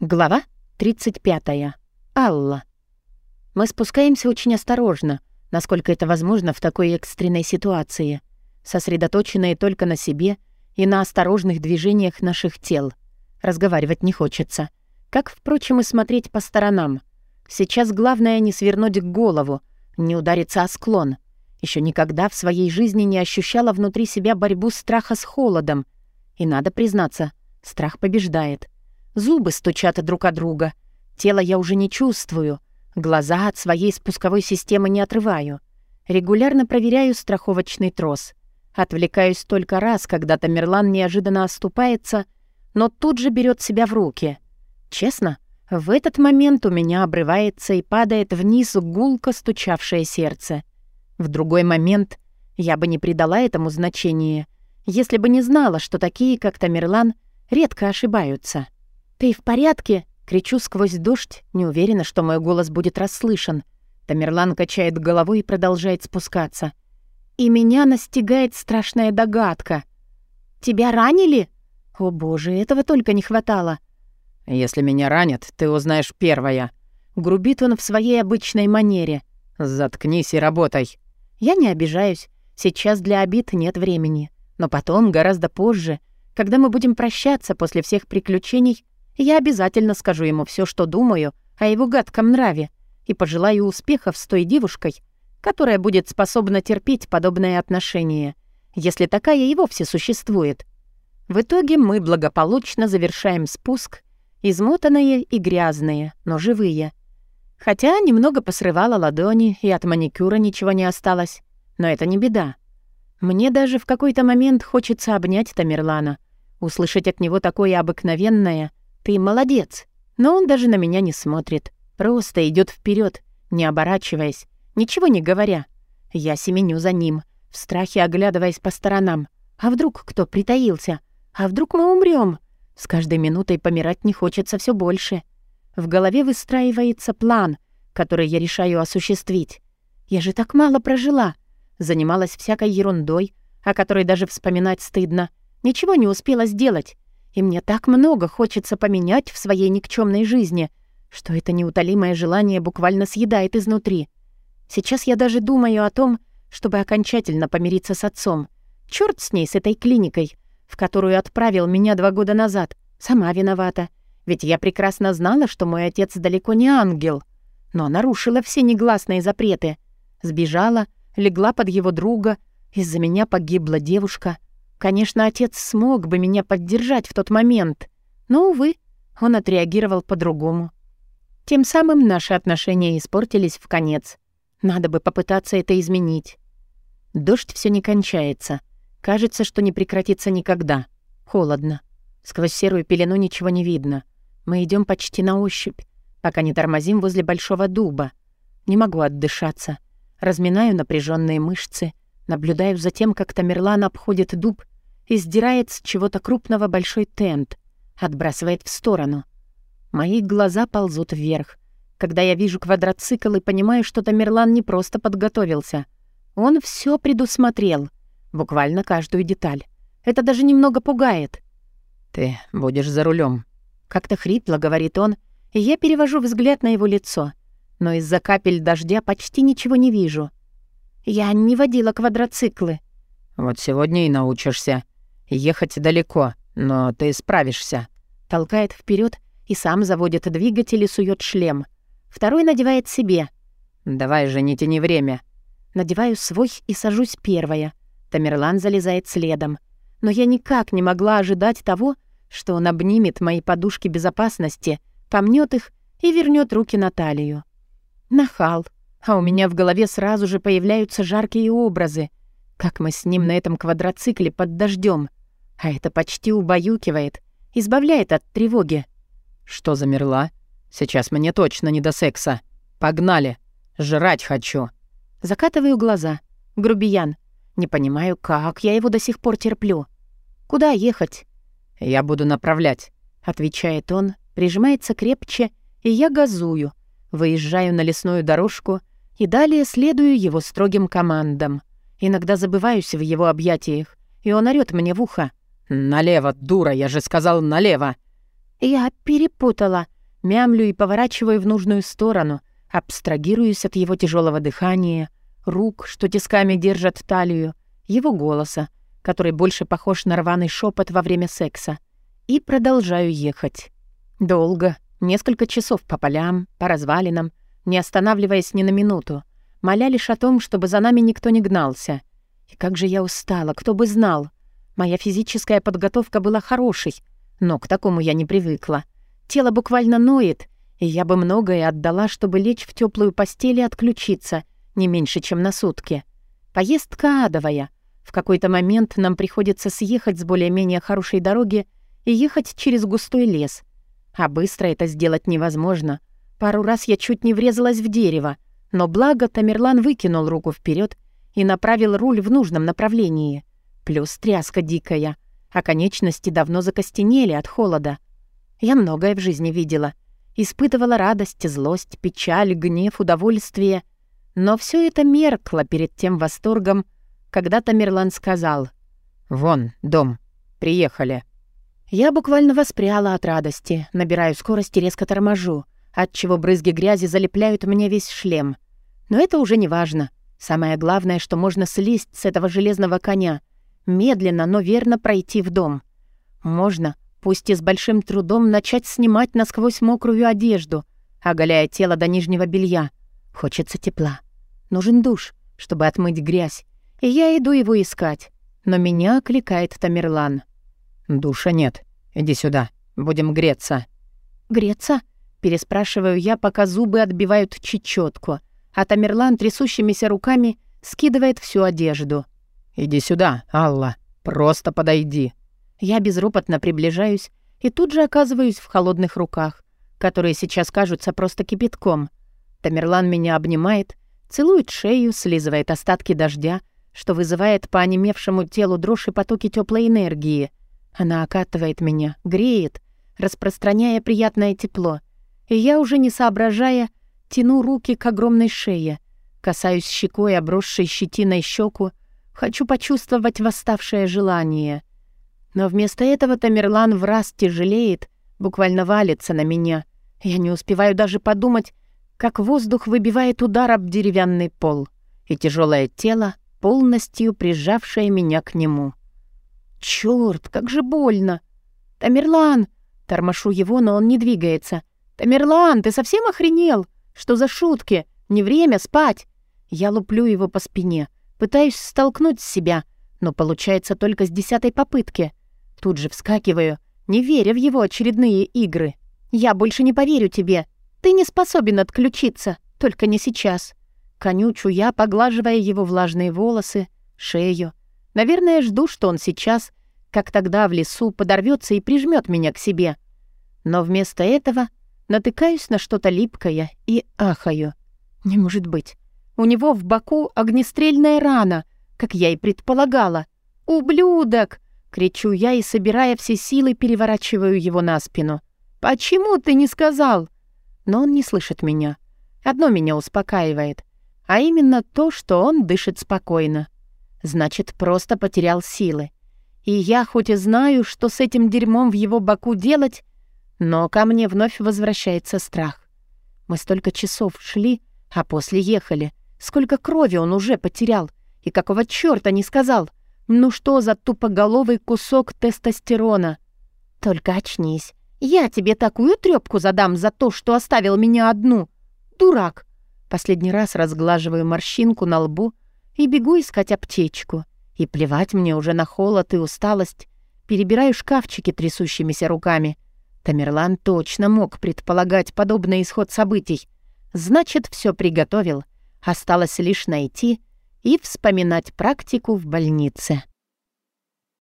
Глава 35. Алла. Мы спускаемся очень осторожно, насколько это возможно в такой экстренной ситуации, сосредоточенные только на себе и на осторожных движениях наших тел. Разговаривать не хочется. Как, впрочем, и смотреть по сторонам. Сейчас главное не свернуть голову, не удариться о склон. Еще никогда в своей жизни не ощущала внутри себя борьбу страха с холодом. И надо признаться, страх побеждает — Зубы стучат друг от друга. Тело я уже не чувствую. Глаза от своей спусковой системы не отрываю. Регулярно проверяю страховочный трос. Отвлекаюсь только раз, когда Тамерлан неожиданно оступается, но тут же берет себя в руки. Честно, в этот момент у меня обрывается и падает вниз гулко стучавшее сердце. В другой момент я бы не придала этому значения, если бы не знала, что такие, как Тамерлан, редко ошибаются. «Ты в порядке?» — кричу сквозь дождь, не уверена, что мой голос будет расслышан. Тамерлан качает головой и продолжает спускаться. И меня настигает страшная догадка. «Тебя ранили?» «О боже, этого только не хватало». «Если меня ранят, ты узнаешь первая». Грубит он в своей обычной манере. «Заткнись и работай». Я не обижаюсь. Сейчас для обид нет времени. Но потом, гораздо позже, когда мы будем прощаться после всех приключений, я обязательно скажу ему все, что думаю о его гадком нраве, и пожелаю успехов с той девушкой, которая будет способна терпеть подобное отношение, если такая и вовсе существует. В итоге мы благополучно завершаем спуск, измотанные и грязные, но живые. Хотя немного посрывала ладони, и от маникюра ничего не осталось. Но это не беда. Мне даже в какой-то момент хочется обнять Тамерлана, услышать от него такое обыкновенное «Ты молодец!» Но он даже на меня не смотрит. Просто идет вперед, не оборачиваясь, ничего не говоря. Я семеню за ним, в страхе оглядываясь по сторонам. А вдруг кто притаился? А вдруг мы умрем? С каждой минутой помирать не хочется все больше. В голове выстраивается план, который я решаю осуществить. Я же так мало прожила. Занималась всякой ерундой, о которой даже вспоминать стыдно. Ничего не успела сделать. И мне так много хочется поменять в своей никчемной жизни, что это неутолимое желание буквально съедает изнутри. Сейчас я даже думаю о том, чтобы окончательно помириться с отцом. Чёрт с ней, с этой клиникой, в которую отправил меня два года назад. Сама виновата. Ведь я прекрасно знала, что мой отец далеко не ангел. Но нарушила все негласные запреты. Сбежала, легла под его друга. Из-за меня погибла девушка — Конечно, отец смог бы меня поддержать в тот момент, но, увы, он отреагировал по-другому. Тем самым наши отношения испортились в конец. Надо бы попытаться это изменить. Дождь все не кончается. Кажется, что не прекратится никогда. Холодно. Сквозь серую пелену ничего не видно. Мы идем почти на ощупь, пока не тормозим возле большого дуба. Не могу отдышаться. Разминаю напряженные мышцы, наблюдаю за тем, как Тамерлан обходит дуб и сдирает с чего-то крупного большой тент, отбрасывает в сторону. Мои глаза ползут вверх, когда я вижу квадроцикл и понимаю, что Тамерлан не просто подготовился. Он все предусмотрел, буквально каждую деталь. Это даже немного пугает. «Ты будешь за рулем. Как-то хрипло, говорит он, и я перевожу взгляд на его лицо. Но из-за капель дождя почти ничего не вижу. Я не водила квадроциклы. «Вот сегодня и научишься», Ехать далеко, но ты справишься». Толкает вперед и сам заводит двигатель и сует шлем. Второй надевает себе. «Давай же, не тяни время». Надеваю свой и сажусь первая. Тамерлан залезает следом. Но я никак не могла ожидать того, что он обнимет мои подушки безопасности, помнет их и вернет руки на талию. Нахал. А у меня в голове сразу же появляются жаркие образы. Как мы с ним на этом квадроцикле под дождем. А это почти убаюкивает, избавляет от тревоги. «Что замерла? Сейчас мне точно не до секса. Погнали! Жрать хочу!» Закатываю глаза. Грубиян. Не понимаю, как я его до сих пор терплю. «Куда ехать?» «Я буду направлять», — отвечает он, прижимается крепче, и я газую. Выезжаю на лесную дорожку и далее следую его строгим командам. Иногда забываюсь в его объятиях, и он орёт мне в ухо. «Налево, дура, я же сказал налево!» «Я перепутала», мямлю и поворачиваю в нужную сторону, абстрагируюсь от его тяжелого дыхания, рук, что тисками держат талию, его голоса, который больше похож на рваный шепот во время секса, и продолжаю ехать. Долго, несколько часов по полям, по развалинам, не останавливаясь ни на минуту, моля лишь о том, чтобы за нами никто не гнался. И как же я устала, кто бы знал. Моя физическая подготовка была хорошей, но к такому я не привыкла. Тело буквально ноет, и я бы многое отдала, чтобы лечь в теплую постель и отключиться, не меньше, чем на сутки. Поездка адовая. В какой-то момент нам приходится съехать с более-менее хорошей дороги и ехать через густой лес. А быстро это сделать невозможно. Пару раз я чуть не врезалась в дерево, но благо Тамерлан выкинул руку вперед и направил руль в нужном направлении. Плюс тряска дикая, а конечности давно закостенели от холода. Я многое в жизни видела. Испытывала радость, злость, печаль, гнев, удовольствие. Но все это меркло перед тем восторгом, когда Тамерлан сказал «Вон, дом, приехали». Я буквально воспряла от радости, набираю скорость и резко торможу — отчего брызги грязи залепляют мне весь шлем. Но это уже не важно. Самое главное, что можно слезть с этого железного коня, медленно, но верно пройти в дом. Можно, пусть и с большим трудом, начать снимать насквозь мокрую одежду, оголяя тело до нижнего белья. Хочется тепла. Нужен душ, чтобы отмыть грязь. И я иду его искать. Но меня окликает Тамерлан. «Душа нет. Иди сюда. Будем греться». «Греться?» Переспрашиваю я, пока зубы отбивают чечетку, а Тамерлан трясущимися руками скидывает всю одежду. «Иди сюда, Алла, просто подойди». Я безропотно приближаюсь и тут же оказываюсь в холодных руках, которые сейчас кажутся просто кипятком. Тамерлан меня обнимает, целует шею, слизывает остатки дождя, что вызывает по онемевшему телу дрожь и потоки теплой энергии. Она окатывает меня, греет, распространяя приятное тепло — и я, уже не соображая, тяну руки к огромной шее, касаюсь щекой обросшей щетиной щеку, хочу почувствовать восставшее желание. Но вместо этого Тамерлан в раз тяжелеет, буквально валится на меня. Я не успеваю даже подумать, как воздух выбивает удар об деревянный пол, и тяжелое тело, полностью прижавшее меня к нему. Черт, как же больно! Тамерлан! Тормошу его, но он не двигается. «Тамерлан, ты совсем охренел? Что за шутки? Не время спать!» Я луплю его по спине, пытаюсь столкнуть с себя, но получается только с десятой попытки. Тут же вскакиваю, не веря в его очередные игры. «Я больше не поверю тебе. Ты не способен отключиться, только не сейчас». Конючу я, поглаживая его влажные волосы, шею. Наверное, жду, что он сейчас, как тогда в лесу, подорвется и прижмет меня к себе. Но вместо этого Натыкаюсь на что-то липкое и ахаю. Не может быть. У него в боку огнестрельная рана, как я и предполагала. «Ублюдок!» — кричу я и, собирая все силы, переворачиваю его на спину. «Почему ты не сказал?» Но он не слышит меня. Одно меня успокаивает, а именно то, что он дышит спокойно. Значит, просто потерял силы. И я хоть и знаю, что с этим дерьмом в его боку делать, но ко мне вновь возвращается страх. Мы столько часов шли, а после ехали. Сколько крови он уже потерял. И какого чёрта не сказал? Ну что за тупоголовый кусок тестостерона? Только очнись. Я тебе такую трёпку задам за то, что оставил меня одну. Дурак. Последний раз разглаживаю морщинку на лбу и бегу искать аптечку. И плевать мне уже на холод и усталость. Перебираю шкафчики трясущимися руками — Тамерлан точно мог предполагать подобный исход событий. Значит, все приготовил. Осталось лишь найти и вспоминать практику в больнице.